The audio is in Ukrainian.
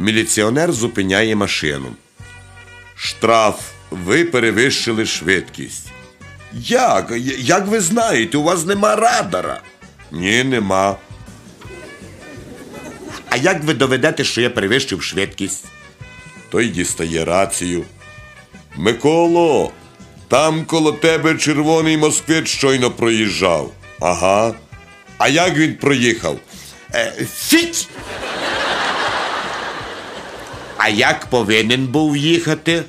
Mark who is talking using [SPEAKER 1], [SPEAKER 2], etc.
[SPEAKER 1] Міліціонер зупиняє машину. Штраф, ви перевищили швидкість. Як? Як ви знаєте, у вас нема радара? Ні, нема. А як ви доведете, що я перевищив швидкість? Той дістає рацію. Миколо, там коло тебе червоний москвич щойно проїжджав. Ага. А як він проїхав? Е, фіть! А як повинен був їхати?